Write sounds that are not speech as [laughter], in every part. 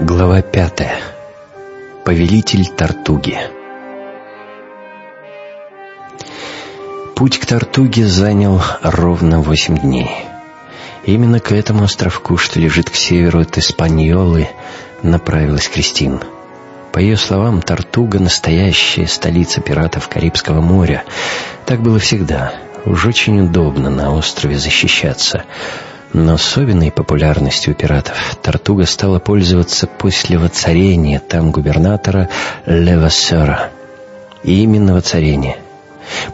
Глава пятая. Повелитель Тартуги. Путь к Тартуге занял ровно восемь дней. Именно к этому островку, что лежит к северу от Испаньолы, направилась Кристин. По ее словам, Тартуга — настоящая столица пиратов Карибского моря. Так было всегда. Уж очень удобно на острове защищаться — но особенной популярностью у пиратов Тартуга стала пользоваться после воцарения там губернатора Левассера. И именно воцарение.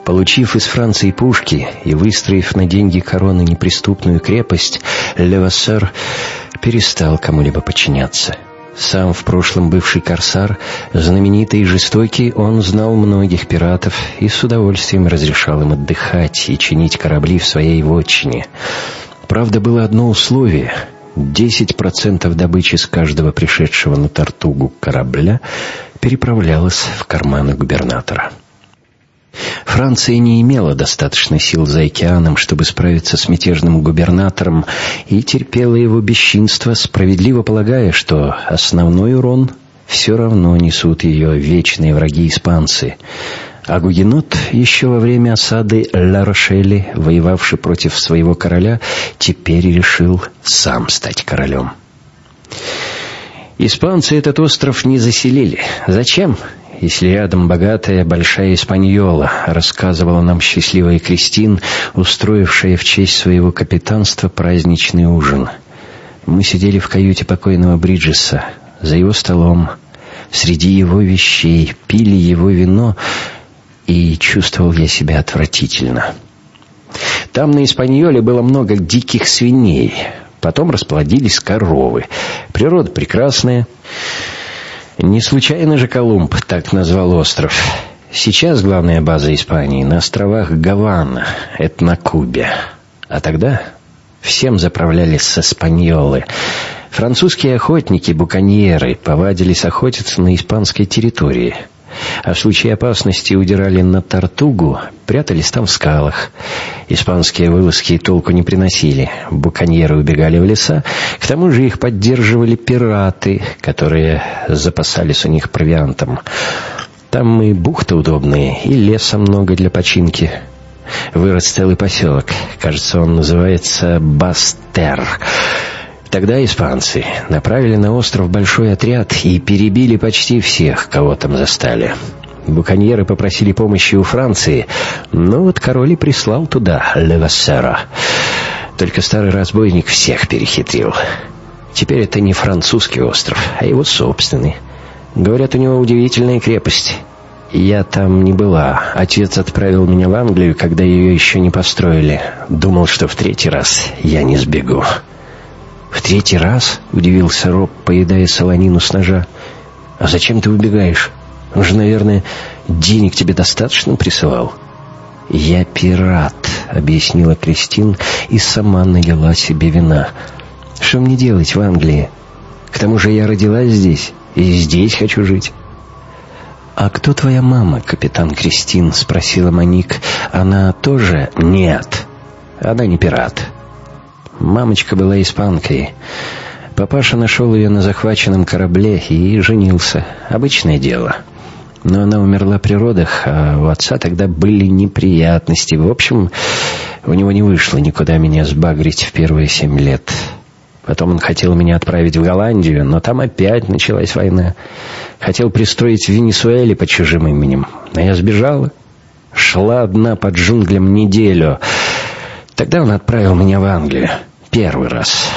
Получив из Франции пушки и выстроив на деньги короны неприступную крепость, Левассер перестал кому-либо подчиняться. Сам в прошлом бывший корсар, знаменитый и жестокий, он знал многих пиратов и с удовольствием разрешал им отдыхать и чинить корабли в своей вотчине — Правда, было одно условие. 10% добычи с каждого пришедшего на Тартугу корабля переправлялось в карманы губернатора. Франция не имела достаточно сил за океаном, чтобы справиться с мятежным губернатором, и терпела его бесчинство, справедливо полагая, что основной урон все равно несут ее вечные враги испанцы — а Гугенот, еще во время осады Ла-Рошели, воевавший против своего короля, теперь решил сам стать королем. Испанцы этот остров не заселили. Зачем? Если рядом богатая большая Испаньола, рассказывала нам счастливая Кристин, устроившая в честь своего капитанства праздничный ужин. Мы сидели в каюте покойного Бриджеса, за его столом, среди его вещей, пили его вино, и чувствовал я себя отвратительно. Там на Испаньоле было много диких свиней, потом расплодились коровы. Природа прекрасная. Не случайно же Колумб так назвал остров. Сейчас главная база Испании на островах Гавана, это на Кубе. А тогда всем заправляли с Испаньолы. Французские охотники, буконьеры, повадились охотиться на испанской территории – а в случае опасности удирали на Тартугу, прятались там в скалах. Испанские вылазки толку не приносили. Буконьеры убегали в леса, к тому же их поддерживали пираты, которые запасались у них провиантом. Там и бухты удобные, и леса много для починки. Вырос целый поселок. Кажется, он называется Бастер. Тогда испанцы направили на остров большой отряд и перебили почти всех, кого там застали. Буконьеры попросили помощи у Франции, но вот король и прислал туда Левассера. Только старый разбойник всех перехитрил. Теперь это не французский остров, а его собственный. Говорят, у него удивительная крепость. Я там не была. Отец отправил меня в Англию, когда ее еще не построили. Думал, что в третий раз я не сбегу. «В третий раз?» — удивился Роб, поедая солонину с ножа. «А зачем ты убегаешь? Он же, наверное, денег тебе достаточно присылал?» «Я пират», — объяснила Кристин и сама налила себе вина. «Что мне делать в Англии? К тому же я родилась здесь, и здесь хочу жить». «А кто твоя мама, капитан Кристин?» — спросила Моник. «Она тоже?» «Нет, она не пират. Мамочка была испанкой. Папаша нашел ее на захваченном корабле и женился. Обычное дело. Но она умерла при родах, а у отца тогда были неприятности. В общем, у него не вышло никуда меня сбагрить в первые семь лет. Потом он хотел меня отправить в Голландию, но там опять началась война. Хотел пристроить в Венесуэле под чужим именем. Но я сбежала. Шла одна под джунглям неделю. Тогда он отправил меня в Англию. Первый раз.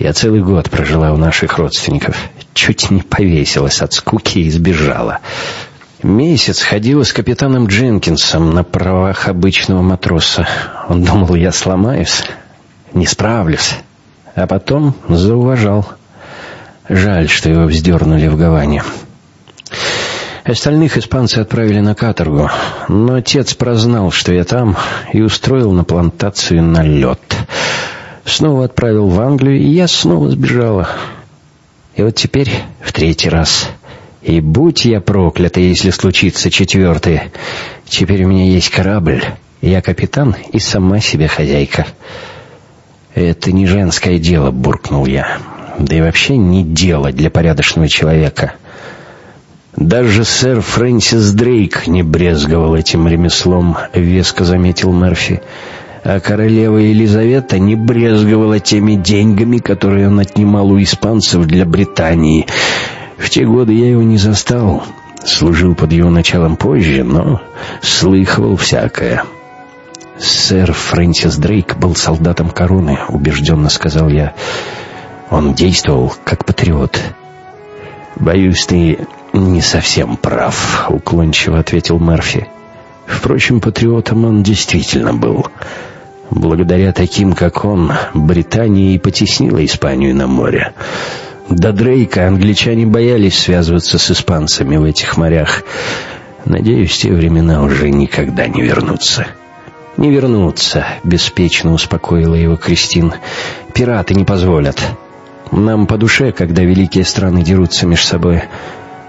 Я целый год прожила у наших родственников. Чуть не повесилась от скуки и сбежала. Месяц ходила с капитаном Дженкинсом на правах обычного матроса. Он думал, я сломаюсь, не справлюсь. А потом зауважал. Жаль, что его вздернули в Гаване. Остальных испанцы отправили на каторгу, но отец прознал, что я там, и устроил на плантацию налет. Снова отправил в Англию, и я снова сбежала. И вот теперь в третий раз. И будь я проклята, если случится четвертый. Теперь у меня есть корабль, я капитан и сама себе хозяйка. «Это не женское дело», — буркнул я. да и вообще не дело для порядочного человека. Даже сэр Фрэнсис Дрейк не брезговал этим ремеслом, веско заметил Мерфи. А королева Елизавета не брезговала теми деньгами, которые он отнимал у испанцев для Британии. В те годы я его не застал, служил под его началом позже, но слыхивал всякое. «Сэр Фрэнсис Дрейк был солдатом короны», — убежденно сказал я. «Он действовал как патриот». «Боюсь, ты не совсем прав», — уклончиво ответил Мерфи. «Впрочем, патриотом он действительно был». Благодаря таким, как он, Британия и потеснила Испанию на море. До Дрейка англичане боялись связываться с испанцами в этих морях. Надеюсь, те времена уже никогда не вернутся. «Не вернутся», — беспечно успокоила его Кристин. «Пираты не позволят. Нам по душе, когда великие страны дерутся между собой.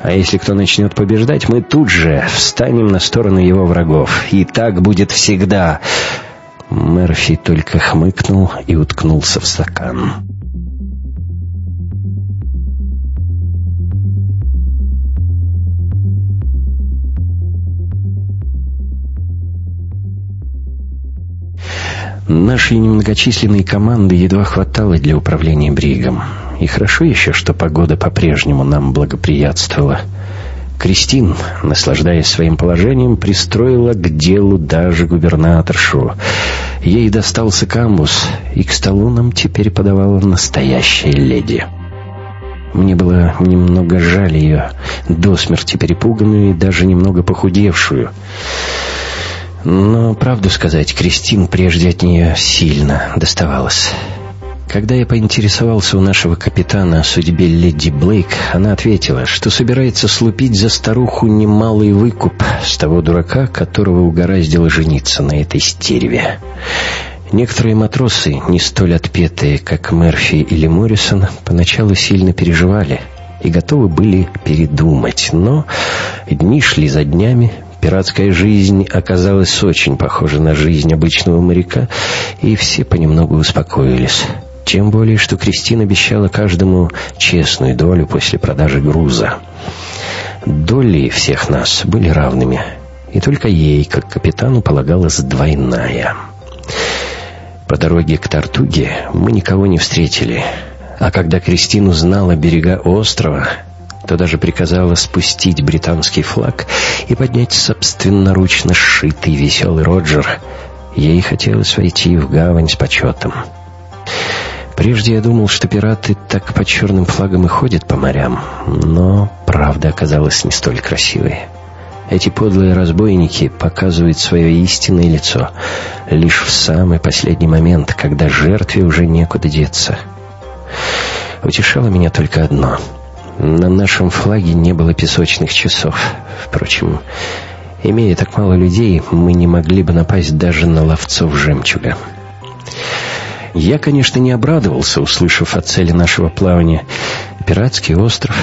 А если кто начнет побеждать, мы тут же встанем на сторону его врагов. И так будет всегда». Мерфи только хмыкнул и уткнулся в стакан. Нашей немногочисленной команды едва хватало для управления Бригом. И хорошо еще, что погода по-прежнему нам благоприятствовала. Кристин, наслаждаясь своим положением, пристроила к делу даже губернаторшу. Ей достался камбус, и к столу нам теперь подавала настоящая леди. Мне было немного жаль ее, до смерти перепуганную и даже немного похудевшую. Но, правду сказать, Кристин прежде от нее сильно доставалась. Когда я поинтересовался у нашего капитана о судьбе леди Блейк, она ответила, что собирается слупить за старуху немалый выкуп с того дурака, которого угораздило жениться на этой стерве. Некоторые матросы, не столь отпетые, как Мерфи или Моррисон, поначалу сильно переживали и готовы были передумать, но дни шли за днями, Пиратская жизнь оказалась очень похожа на жизнь обычного моряка, и все понемногу успокоились. Тем более, что Кристина обещала каждому честную долю после продажи груза. Доли всех нас были равными, и только ей, как капитану, полагалась двойная. По дороге к Тартуге мы никого не встретили, а когда Кристина узнала берега острова, то даже приказала спустить британский флаг и поднять собственноручно сшитый веселый Роджер. Ей хотелось войти в гавань с почетом. Прежде я думал, что пираты так под черным флагом и ходят по морям, но правда оказалась не столь красивой. Эти подлые разбойники показывают свое истинное лицо лишь в самый последний момент, когда жертве уже некуда деться. Утешало меня только одно — на нашем флаге не было песочных часов. Впрочем, имея так мало людей, мы не могли бы напасть даже на ловцов жемчуга. Я, конечно, не обрадовался, услышав о цели нашего плавания. Пиратский остров.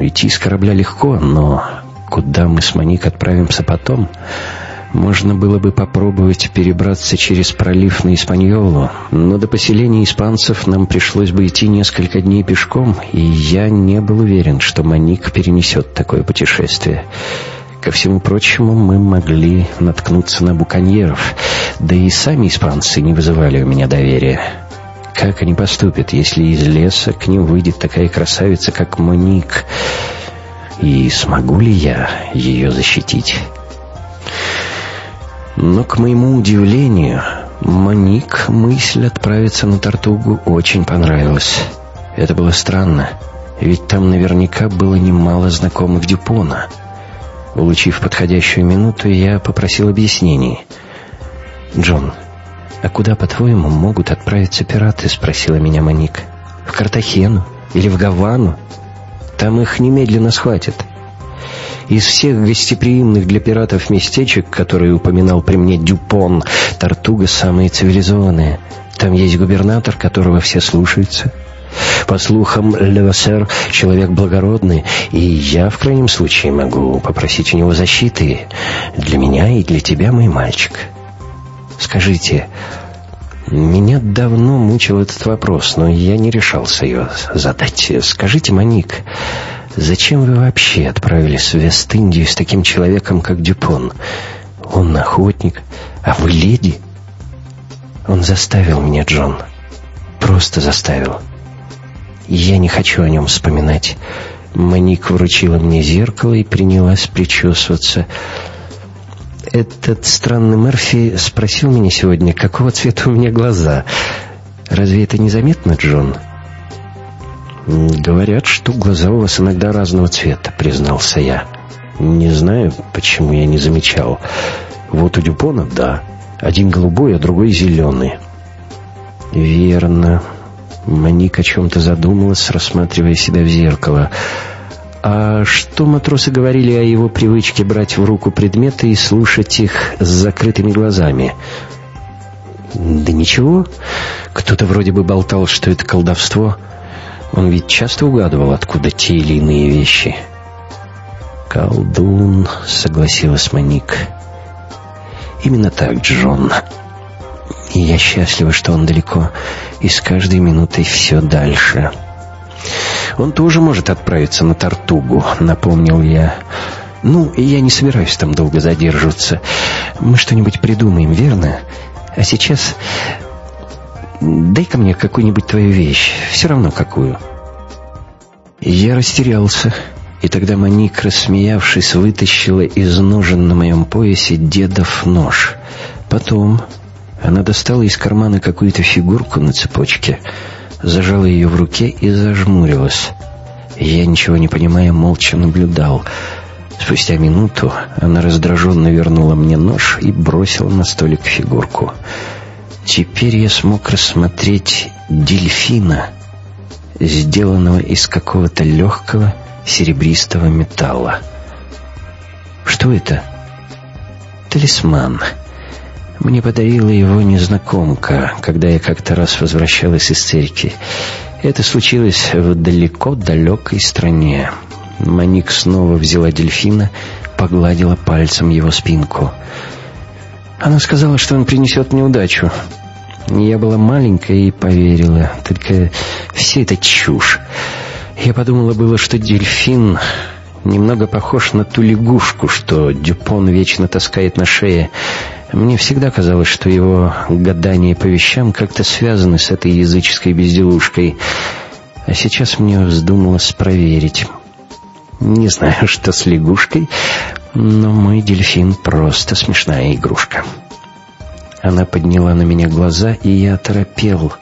Идти с корабля легко, но куда мы с Маник отправимся потом... Можно было бы попробовать перебраться через пролив на Испаньолу, но до поселения испанцев нам пришлось бы идти несколько дней пешком, и я не был уверен, что Маник перенесет такое путешествие. Ко всему прочему, мы могли наткнуться на буконьеров, да и сами испанцы не вызывали у меня доверия. Как они поступят, если из леса к ним выйдет такая красавица, как Моник? И смогу ли я ее защитить?» Но, к моему удивлению, Моник мысль отправиться на Тартугу очень понравилась. Это было странно, ведь там наверняка было немало знакомых Дюпона. Улучив подходящую минуту, я попросил объяснений. «Джон, а куда, по-твоему, могут отправиться пираты?» — спросила меня Моник. «В Картахену или в Гавану? Там их немедленно схватят». Из всех гостеприимных для пиратов местечек, которые упоминал при мне Дюпон, Тартуга самые цивилизованные. Там есть губернатор, которого все слушаются. По слухам, Левасер — человек благородный, и я, в крайнем случае, могу попросить у него защиты для меня и для тебя, мой мальчик. Скажите, Меня давно мучил этот вопрос, но я не решался ее задать. Скажите, Моник, зачем вы вообще отправились в Вест-Индию с таким человеком, как Дюпон? Он охотник, а вы леди? Он заставил меня, Джон. Просто заставил. Я не хочу о нем вспоминать. Моник вручила мне зеркало и принялась причесываться. Этот странный Мерфи спросил меня сегодня, какого цвета у меня глаза. Разве это незаметно, Джон? Говорят, что глаза у вас иногда разного цвета, признался я. Не знаю, почему я не замечал. Вот у Дюпона, да. Один голубой, а другой зеленый. Верно. Моник о чем-то задумалась, рассматривая себя в зеркало. А что матросы говорили о его привычке брать в руку предметы и слушать их с закрытыми глазами? Да ничего. Кто-то вроде бы болтал, что это колдовство. Он ведь часто угадывал, откуда те или иные вещи. «Колдун», — согласилась Моник. «Именно так, Джон. И я счастлива, что он далеко, и с каждой минутой все дальше». Он тоже может отправиться на Тартугу, напомнил я. Ну, я не собираюсь там долго задерживаться. Мы что-нибудь придумаем, верно? А сейчас дай-ка мне какую-нибудь твою вещь, все равно какую. Я растерялся, и тогда Моник, рассмеявшись, вытащила из ножен на моем поясе дедов нож. Потом она достала из кармана какую-то фигурку на цепочке — зажала ее в руке и зажмурилась. Я, ничего не понимая, молча наблюдал. Спустя минуту она раздраженно вернула мне нож и бросила на столик фигурку. Теперь я смог рассмотреть дельфина, сделанного из какого-то легкого серебристого металла. Что это? Талисман. Мне подарила его незнакомка, когда я как-то раз возвращалась из церкви. Это случилось в далеко-далекой стране. Маник снова взяла дельфина, погладила пальцем его спинку. Она сказала, что он принесет мне удачу. Я была маленькая и поверила. Только все это чушь. Я подумала было, что дельфин немного похож на ту лягушку, что Дюпон вечно таскает на шее. Мне всегда казалось, что его гадания по вещам как-то связаны с этой языческой безделушкой. А сейчас мне вздумалось проверить. Не знаю, что с лягушкой, но мой дельфин просто смешная игрушка. Она подняла на меня глаза, и я оторопел.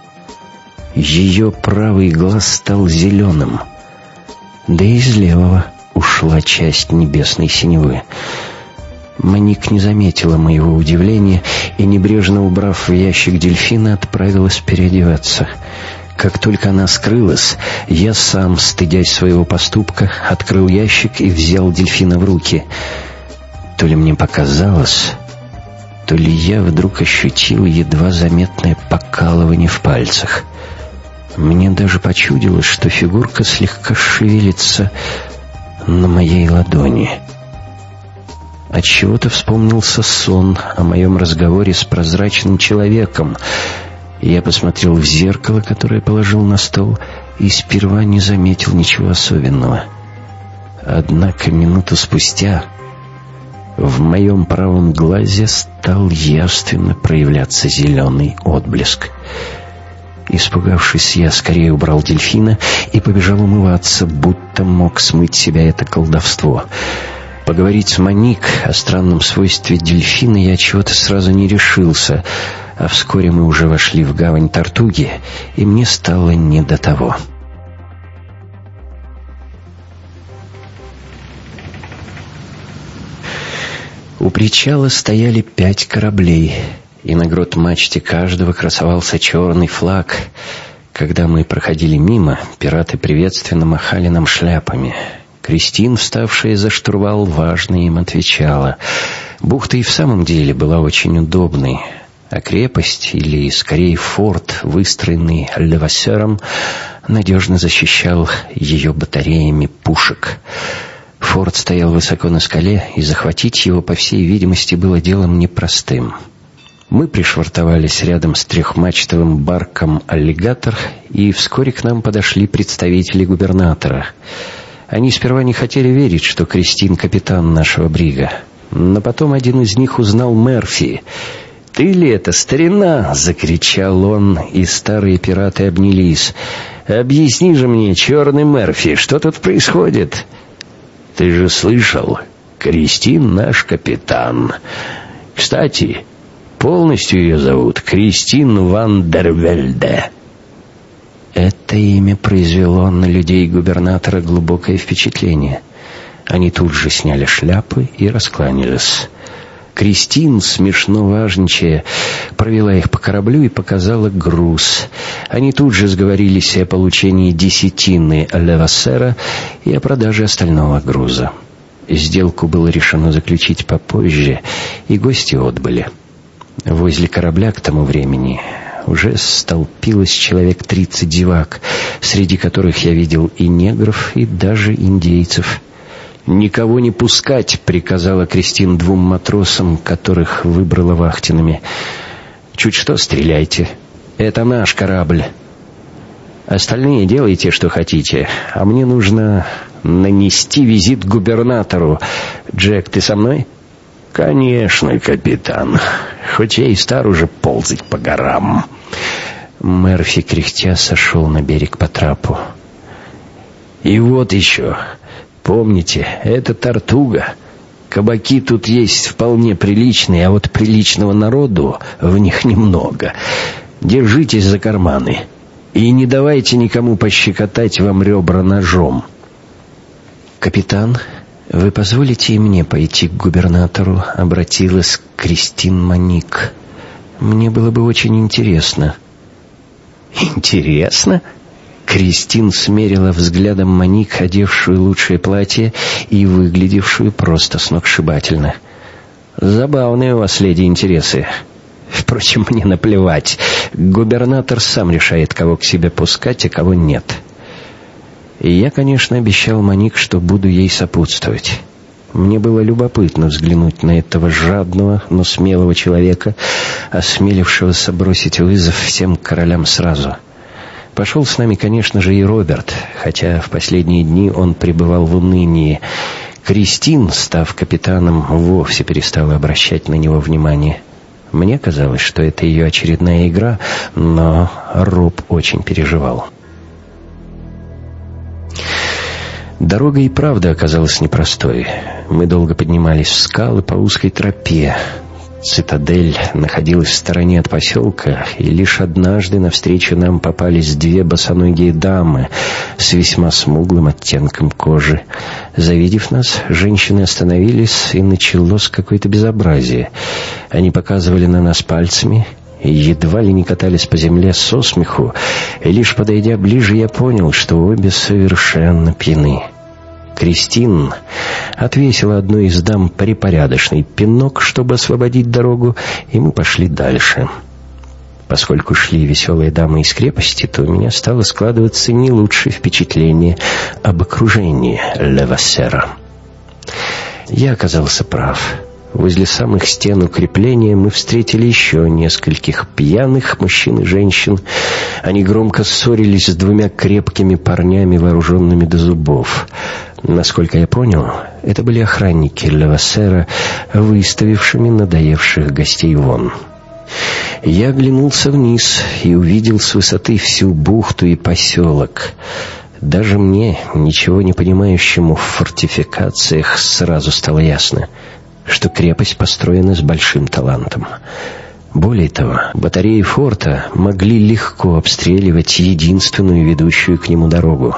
Ее правый глаз стал зеленым. Да и из левого ушла часть небесной синевы. Маник не заметила моего удивления и, небрежно убрав в ящик дельфина, отправилась переодеваться. Как только она скрылась, я сам, стыдясь своего поступка, открыл ящик и взял дельфина в руки. То ли мне показалось, то ли я вдруг ощутил едва заметное покалывание в пальцах. Мне даже почудилось, что фигурка слегка шевелится на моей ладони — Отчего-то вспомнился сон о моем разговоре с прозрачным человеком. Я посмотрел в зеркало, которое положил на стол, и сперва не заметил ничего особенного. Однако минуту спустя в моем правом глазе стал явственно проявляться зеленый отблеск. Испугавшись, я скорее убрал дельфина и побежал умываться, будто мог смыть себя это колдовство — Поговорить с Моник о странном свойстве дельфина я чего-то сразу не решился, а вскоре мы уже вошли в гавань Тартуги, и мне стало не до того. У причала стояли пять кораблей, и на грот мачте каждого красовался черный флаг. Когда мы проходили мимо, пираты приветственно махали нам шляпами — Кристин, вставшая за штурвал, важно им отвечала. Бухта и в самом деле была очень удобной, а крепость, или скорее форт, выстроенный левасером, надежно защищал ее батареями пушек. Форт стоял высоко на скале, и захватить его, по всей видимости, было делом непростым. Мы пришвартовались рядом с трехмачтовым барком «Аллигатор», и вскоре к нам подошли представители губернатора. Они сперва не хотели верить, что Кристин — капитан нашего брига. Но потом один из них узнал Мерфи. «Ты ли это, старина?» — закричал он, и старые пираты обнялись. «Объясни же мне, черный Мерфи, что тут происходит?» «Ты же слышал, Кристин наш капитан. Кстати, Полностью ее зовут Кристин Ван дер Вельде. Это имя произвело на людей губернатора глубокое впечатление. Они тут же сняли шляпы и раскланялись. Кристин, смешно важничая, провела их по кораблю и показала груз. Они тут же сговорились о получении десятины Левасера и о продаже остального груза. Сделку было решено заключить попозже, и гости отбыли. Возле корабля к тому времени уже столпилось человек тридцать зевак, среди которых я видел и негров, и даже индейцев. «Никого не пускать!» — приказала Кристин двум матросам, которых выбрала вахтенными. «Чуть что, стреляйте. Это наш корабль. Остальные делайте, что хотите, а мне нужно нанести визит губернатору. Джек, ты со мной?» «Конечно, капитан. Хоть я и стар уже ползать по горам». Мерфи, кряхтя, сошел на берег по трапу. «И вот еще. Помните, это Тартуга. Кабаки тут есть вполне приличные, а вот приличного народу в них немного. Держитесь за карманы и не давайте никому пощекотать вам ребра ножом». «Капитан, «Вы позволите и мне пойти к губернатору?» — обратилась Кристин Маник. «Мне было бы очень интересно». «Интересно?» Кристин смерила взглядом Маник, одевшую лучшее платье и выглядевшую просто сногсшибательно. «Забавные у вас, леди, интересы. Впрочем, мне наплевать. Губернатор сам решает, кого к себе пускать, а кого нет». И я, конечно, обещал Маник, что буду ей сопутствовать. Мне было любопытно взглянуть на этого жадного, но смелого человека, осмелившегося бросить вызов всем королям сразу. Пошел с нами, конечно же, и Роберт, хотя в последние дни он пребывал в унынии. Кристин, став капитаном, вовсе перестала обращать на него внимание. Мне казалось, что это ее очередная игра, но Роб очень переживал. Дорога и правда оказалась непростой. Мы долго поднимались в скалы по узкой тропе. Цитадель находилась в стороне от поселка, и лишь однажды навстречу нам попались две босоногие дамы с весьма смуглым оттенком кожи. Завидев нас, женщины остановились, и началось какое-то безобразие. Они показывали на нас пальцами и едва ли не катались по земле со смеху, и лишь подойдя ближе, я понял, что обе совершенно пьяны. Кристин отвесила одной из дам припорядочный пинок, чтобы освободить дорогу, и мы пошли дальше. Поскольку шли веселые дамы из крепости, то у меня стало складываться не лучшее впечатление об окружении Левассера. Я оказался прав. Возле самых стен укрепления мы встретили еще нескольких пьяных мужчин и женщин. Они громко ссорились с двумя крепкими парнями, вооруженными до зубов. Насколько я понял, это были охранники Левасера, выставившими надоевших гостей вон. Я оглянулся вниз и увидел с высоты всю бухту и поселок. Даже мне, ничего не понимающему в фортификациях, сразу стало ясно — что крепость построена с большим талантом. Более того, батареи форта могли легко обстреливать единственную ведущую к нему дорогу.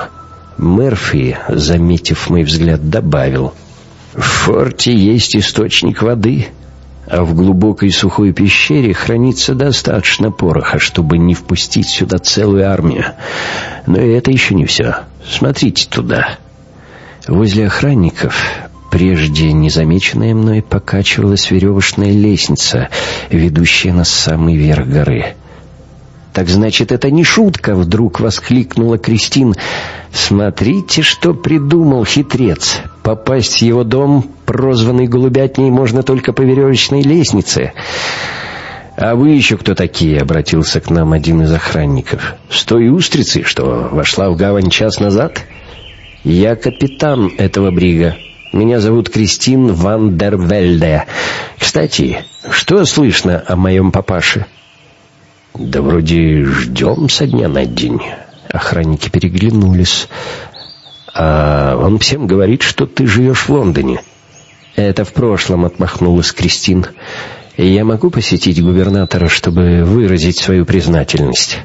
Мерфи, заметив мой взгляд, добавил, «В форте есть источник воды, а в глубокой сухой пещере хранится достаточно пороха, чтобы не впустить сюда целую армию. Но это еще не все. Смотрите туда». Возле охранников Прежде незамеченная мной покачивалась веревочная лестница, ведущая на самый верх горы. «Так значит, это не шутка!» — вдруг воскликнула Кристин. «Смотрите, что придумал хитрец! Попасть в его дом, прозванный голубятней, можно только по веревочной лестнице. «А вы еще кто такие?» — обратился к нам один из охранников. «С той устрицы, что вошла в гавань час назад?» «Я капитан этого брига. Меня зовут Кристин Ван дер Вельде. Кстати, что слышно о моем папаше?» «Да вроде ждем со дня на день». Охранники переглянулись. «А он всем говорит, что ты живешь в Лондоне». «Это в прошлом», — отмахнулась Кристин. «Я могу посетить губернатора, чтобы выразить свою признательность?»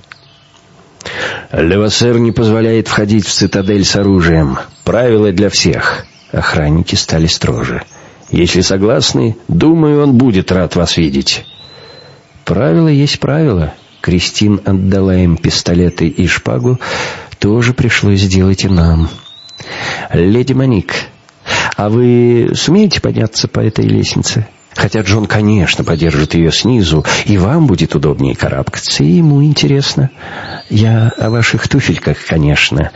«Левасер не позволяет входить в цитадель с оружием. Правила для всех». Охранники стали строже. «Если согласны, думаю, он будет рад вас видеть». «Правило есть правило». Кристин отдала им пистолеты и шпагу. «Тоже пришлось сделать и нам». «Леди Моник, а вы сумеете подняться по этой лестнице?» Хотя Джон, конечно, подержит ее снизу, и вам будет удобнее карабкаться, и ему интересно. Я о ваших туфельках, конечно.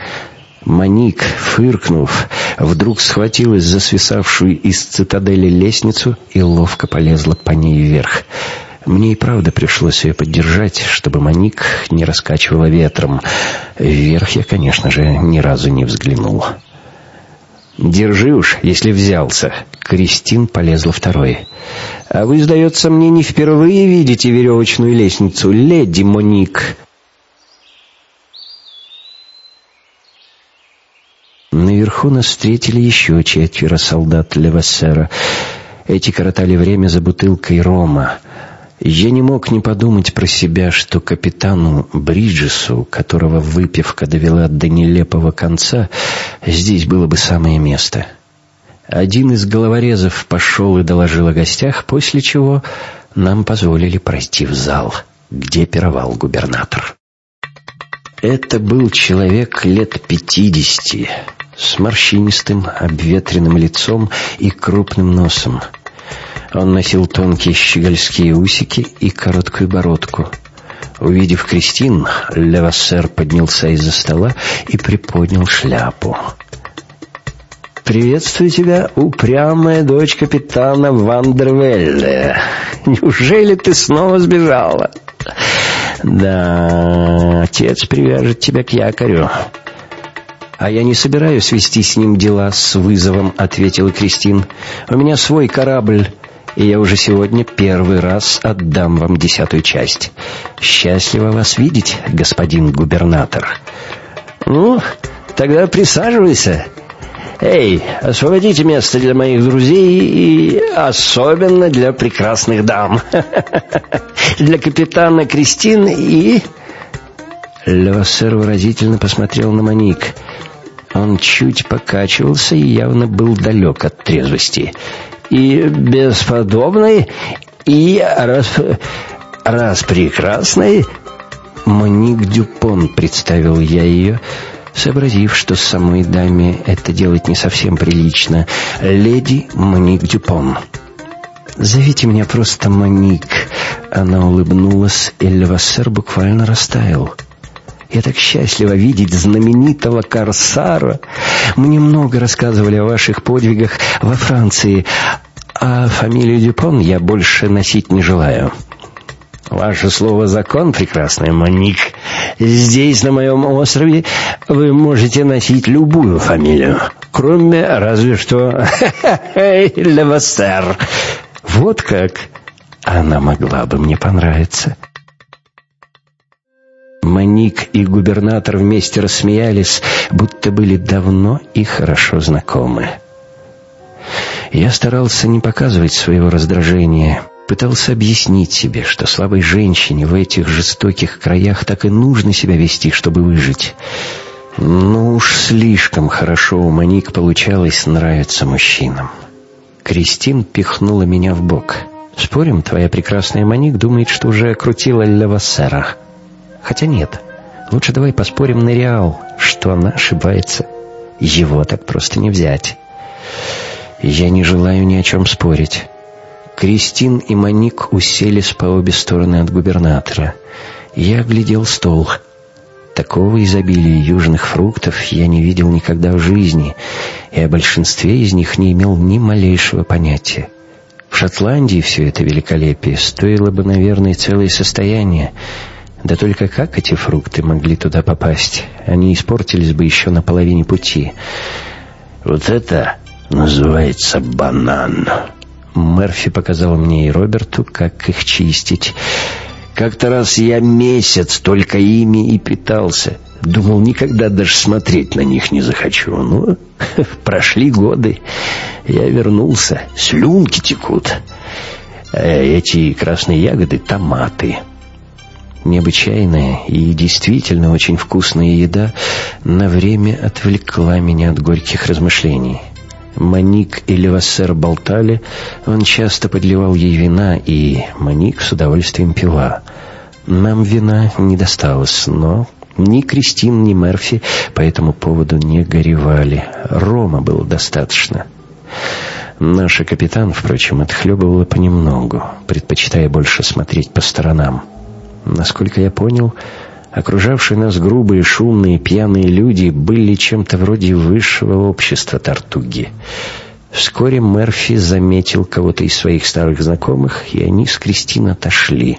Маник, фыркнув, вдруг схватилась за свисавшую из цитадели лестницу и ловко полезла по ней вверх. Мне и правда пришлось ее поддержать, чтобы Маник не раскачивала ветром. Вверх я, конечно же, ни разу не взглянул. «Держи уж, если взялся». Кристин полезла второй. «А вы, сдается мне, не впервые видите веревочную лестницу, леди Моник». Наверху нас встретили еще четверо солдат Левассера. Эти коротали время за бутылкой рома. Я не мог не подумать про себя, что капитану Бриджесу, которого выпивка довела до нелепого конца, здесь было бы самое место. Один из головорезов пошел и доложил о гостях, после чего нам позволили пройти в зал, где пировал губернатор. Это был человек лет пятидесяти, с морщинистым, обветренным лицом и крупным носом. Он носил тонкие щегольские усики и короткую бородку. Увидев Кристин, Левассер поднялся из-за стола и приподнял шляпу. «Приветствую тебя, упрямая дочь капитана Вандервелле. Неужели ты снова сбежала?» «Да, отец привяжет тебя к якорю». «А я не собираюсь вести с ним дела с вызовом», — ответила Кристин. «У меня свой корабль, и я уже сегодня первый раз отдам вам десятую часть. Счастливо вас видеть, господин губернатор». «Ну, тогда присаживайся. Эй, освободите место для моих друзей и особенно для прекрасных дам. [laughs] Для капитана Кристин и...» Левассер выразительно посмотрел на Моник. Он чуть покачивался и явно был далек от трезвости. И бесподобный, и раз, раз прекрасный... Моник Дюпон, представил я ее, сообразив, что самой даме это делать не совсем прилично. Леди Моник Дюпон. «Зовите меня просто Моник». Она улыбнулась, и Левассер буквально растаял. Я так счастлива видеть знаменитого корсара. Мне много рассказывали о ваших подвигах во Франции, а фамилию Дюпон я больше носить не желаю. Ваше слово «закон», прекрасная Моник. Здесь, на моем острове, вы можете носить любую фамилию, кроме разве что [laughs] Левастер. Вот как она могла бы мне понравиться. Маник и губернатор вместе рассмеялись, будто были давно и хорошо знакомы. Я старался не показывать своего раздражения, пытался объяснить себе, что слабой женщине в этих жестоких краях так и нужно себя вести, чтобы выжить. Но уж слишком хорошо у Маник получалось нравиться мужчинам. Кристин пихнула меня в бок. «Спорим, твоя прекрасная Маник думает, что уже окрутила Левассера?» Хотя нет, лучше давай поспорим на Реал, что она ошибается. Его так просто не взять. Я не желаю ни о чем спорить. Кристин и Моник уселись по обе стороны от губернатора. Я оглядел стол. Такого изобилия южных фруктов я не видел никогда в жизни, и о большинстве из них не имел ни малейшего понятия. В Шотландии все это великолепие стоило бы, наверное, целое состояние. Да только как эти фрукты могли туда попасть? Они испортились бы еще на половине пути. Вот это называется банан. Мерфи показал мне и Роберту, как их чистить. Как-то раз я месяц только ими и питался. Думал, никогда даже смотреть на них не захочу. Ну, [laughs] прошли годы. Я вернулся. Слюнки текут. Э, эти красные ягоды — томаты. Необычайная и действительно очень вкусная еда на время отвлекла меня от горьких размышлений. Маник и Левассер болтали, он часто подливал ей вина, и Маник с удовольствием пила. Нам вина не досталось, но ни Кристин, ни Мерфи по этому поводу не горевали. Рома было достаточно. Наша капитан, впрочем, отхлебывала понемногу, предпочитая больше смотреть по сторонам. Насколько я понял, окружавшие нас грубые, шумные, пьяные люди были чем-то вроде высшего общества Тартуги. Вскоре Мерфи заметил кого-то из своих старых знакомых, и они с Кристиной отошли.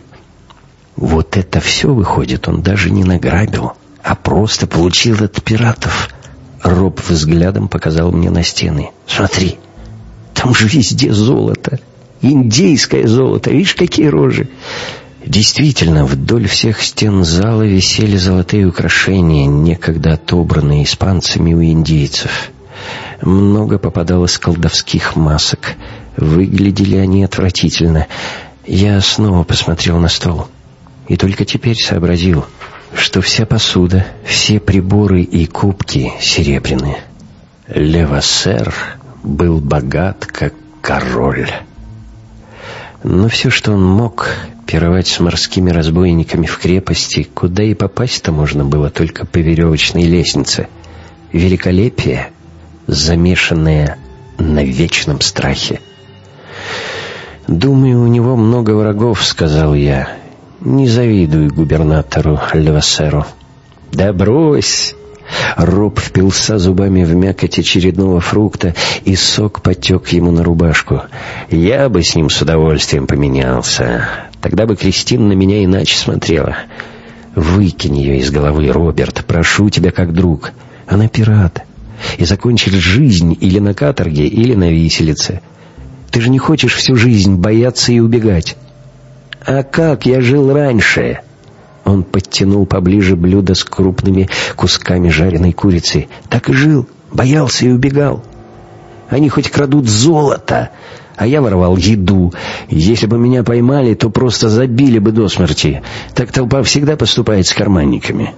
Вот это все, выходит, он даже не награбил, а просто получил от пиратов. Роб взглядом показал мне на стены. «Смотри, там же везде золото. Индейское золото. Видишь, какие рожи!» Действительно, вдоль всех стен зала висели золотые украшения, некогда отобранные испанцами у индейцев. Много попадалось колдовских масок. Выглядели они отвратительно. Я снова посмотрел на стол. И только теперь сообразил, что вся посуда, все приборы и кубки серебряные. Левасер был богат, как король. Но все, что он мог, пировать с морскими разбойниками в крепости, куда и попасть-то можно было только по веревочной лестнице. Великолепие, замешанное на вечном страхе. «Думаю, у него много врагов», — сказал я. «Не завидую губернатору Левасеру». «Да брось!» Роб впился зубами в мякоть очередного фрукта, и сок потек ему на рубашку. «Я бы с ним с удовольствием поменялся. Тогда бы Кристина на меня иначе смотрела. Выкинь ее из головы, Роберт, прошу тебя как друг. Она пират. И закончит жизнь или на каторге, или на виселице. Ты же не хочешь всю жизнь бояться и убегать. А как я жил раньше?» Он подтянул поближе блюдо с крупными кусками жареной курицы. Так и жил, боялся и убегал. Они хоть крадут золото, а я воровал еду. Если бы меня поймали, то просто забили бы до смерти. Так толпа всегда поступает с карманниками.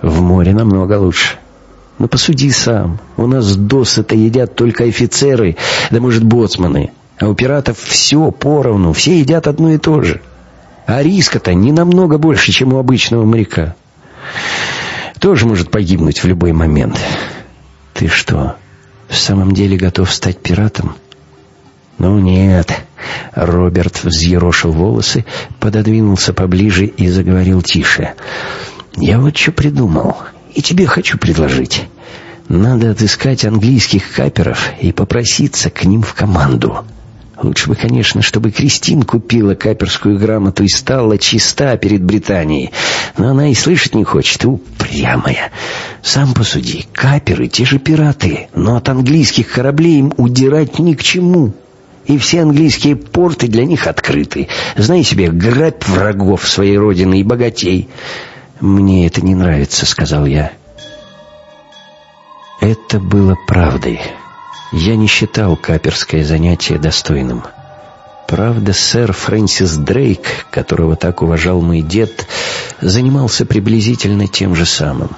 В море намного лучше. Ну, посуди сам. У нас досыта едят только офицеры, да, может, боцманы. А у пиратов все поровну, все едят одно и то же. А риска-то не намного больше, чем у обычного моряка. Тоже может погибнуть в любой момент. Ты что, в самом деле готов стать пиратом? Ну нет. Роберт взъерошил волосы, пододвинулся поближе и заговорил тише. Я вот что придумал, и тебе хочу предложить. Надо отыскать английских каперов и попроситься к ним в команду. Лучше бы, конечно, чтобы Кристин купила каперскую грамоту и стала чиста перед Британией. Но она и слышать не хочет, упрямая. Сам посуди, каперы — те же пираты, но от английских кораблей им удирать ни к чему. И все английские порты для них открыты. Знай себе, грабь врагов своей родины и богатей. «Мне это не нравится», — сказал я. Это было правдой. Я не считал каперское занятие достойным. Правда, сэр Фрэнсис Дрейк, которого так уважал мой дед, занимался приблизительно тем же самым.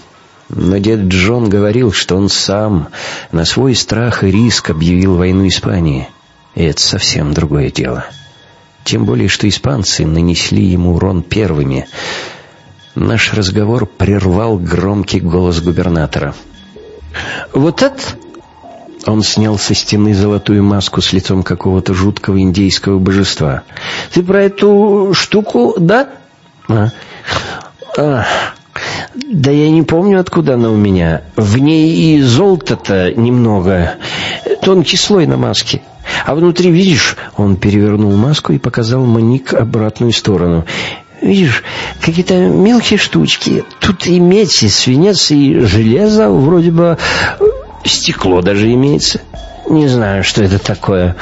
Но дед Джон говорил, что он сам на свой страх и риск объявил войну Испании. И это совсем другое дело. Тем более, что испанцы нанесли ему урон первыми. Наш разговор прервал громкий голос губернатора. «Вот это он снял со стены золотую маску с лицом какого-то жуткого индейского божества. «Ты про эту штуку, да?» а. А. «Да я не помню, откуда она у меня. В ней и золота-то немного. Тонкий слой на маске. А внутри, видишь, он перевернул маску и показал Моник обратную сторону. Видишь, какие-то мелкие штучки. Тут и медь, и свинец, и железо, вроде бы стекло даже имеется. Не знаю, что это такое.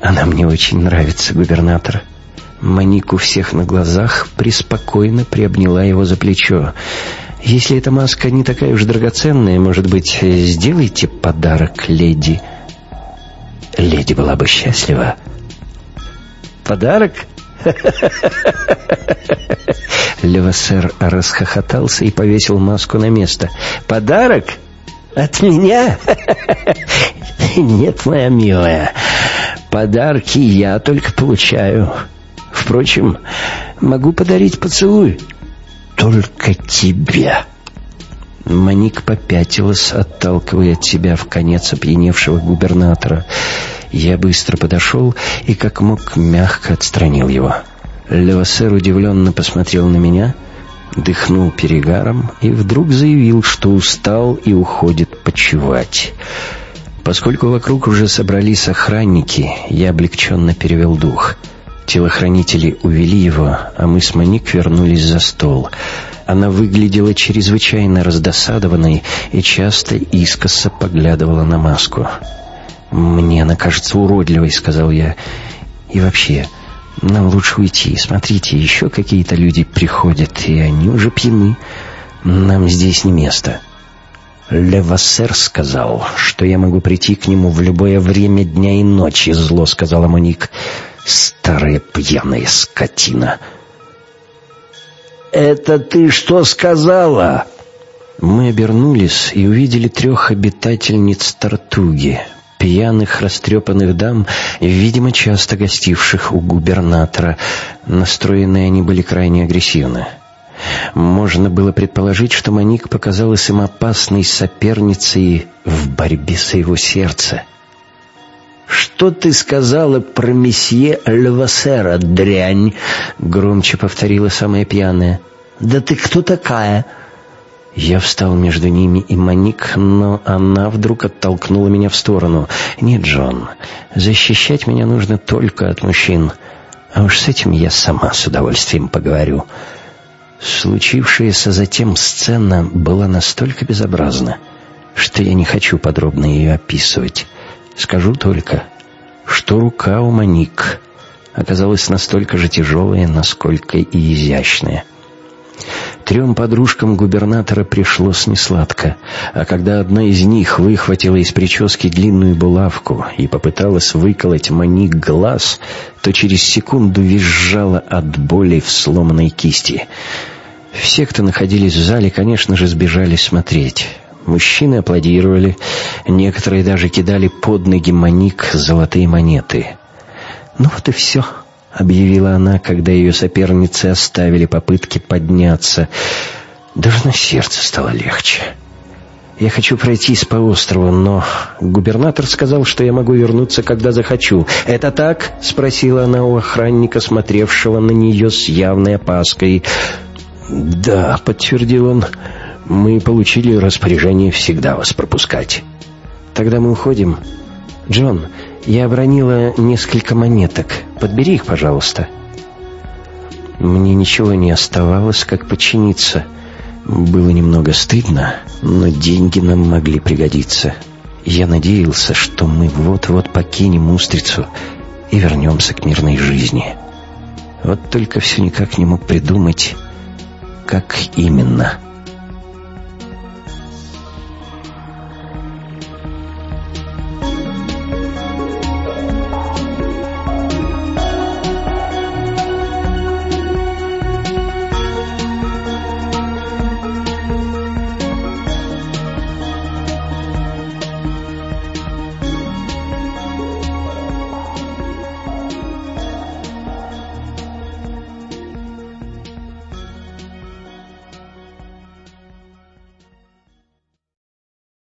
Она мне очень нравится, губернатор. Моник у всех на глазах преспокойно приобняла его за плечо. «Если эта маска не такая уж драгоценная, может быть, сделайте подарок леди?» Леди была бы счастлива. «Подарок?» [laughs] Левасер расхохотался и повесил маску на место. «Подарок? От меня? Нет, моя милая, подарки я только получаю. Впрочем, могу подарить поцелуй. Только тебе». Маник попятилась, отталкивая от себя в конец опьяневшего губернатора. Я быстро подошел и как мог мягко отстранил его. Левасер удивленно посмотрел на меня, дыхнул перегаром и вдруг заявил, что устал и уходит почевать. Поскольку вокруг уже собрались охранники, я облегченно перевел дух. Телохранители увели его, а мы с Маник вернулись за стол — она выглядела чрезвычайно раздосадованной и часто искоса поглядывала на маску. «Мне она кажется уродливой», — сказал я. «И вообще, нам лучше уйти. Смотрите, еще какие-то люди приходят, и они уже пьяны. Нам здесь не место». «Левассер сказал, что я могу прийти к нему в любое время дня и ночи», — зло сказала Моник. «Старая пьяная скотина». «Это ты что сказала?» Мы обернулись и увидели трех обитательниц Тартуги, пьяных, растрепанных дам, видимо, часто гостивших у губернатора. Настроенные они были крайне агрессивно. Можно было предположить, что Моник показалась им опасной соперницей в борьбе за его сердце. «Что ты сказала про месье Львасера, дрянь?» — громче повторила самая пьяная. «Да ты кто такая?» Я встал между ними и Моник, но она вдруг оттолкнула меня в сторону. «Нет, Джон, защищать меня нужно только от мужчин. А уж с этим я сама с удовольствием поговорю». Случившаяся затем сцена была настолько безобразна, что я не хочу подробно ее описывать. Скажу только, что рука у Моник оказалась настолько же тяжелая, насколько и изящная. Трем подружкам губернатора пришлось несладко, а когда одна из них выхватила из прически длинную булавку и попыталась выколоть Моник глаз, то через секунду визжала от боли в сломанной кисти. Все, кто находились в зале, конечно же, сбежали смотреть. Мужчины аплодировали, некоторые даже кидали под ноги Моник золотые монеты. «Ну вот и все», — объявила она, когда ее соперницы оставили попытки подняться. Даже на сердце стало легче. «Я хочу пройтись по острову, но губернатор сказал, что я могу вернуться, когда захочу. Это так?» — спросила она у охранника, смотревшего на нее с явной опаской. «Да», — подтвердил он, — мы получили распоряжение всегда вас пропускать. Тогда мы уходим. Джон, я обронила несколько монеток. Подбери их, пожалуйста. Мне ничего не оставалось, как подчиниться. Было немного стыдно, но деньги нам могли пригодиться. Я надеялся, что мы вот-вот покинем Устрицу и вернемся к мирной жизни. Вот только все никак не мог придумать, как именно...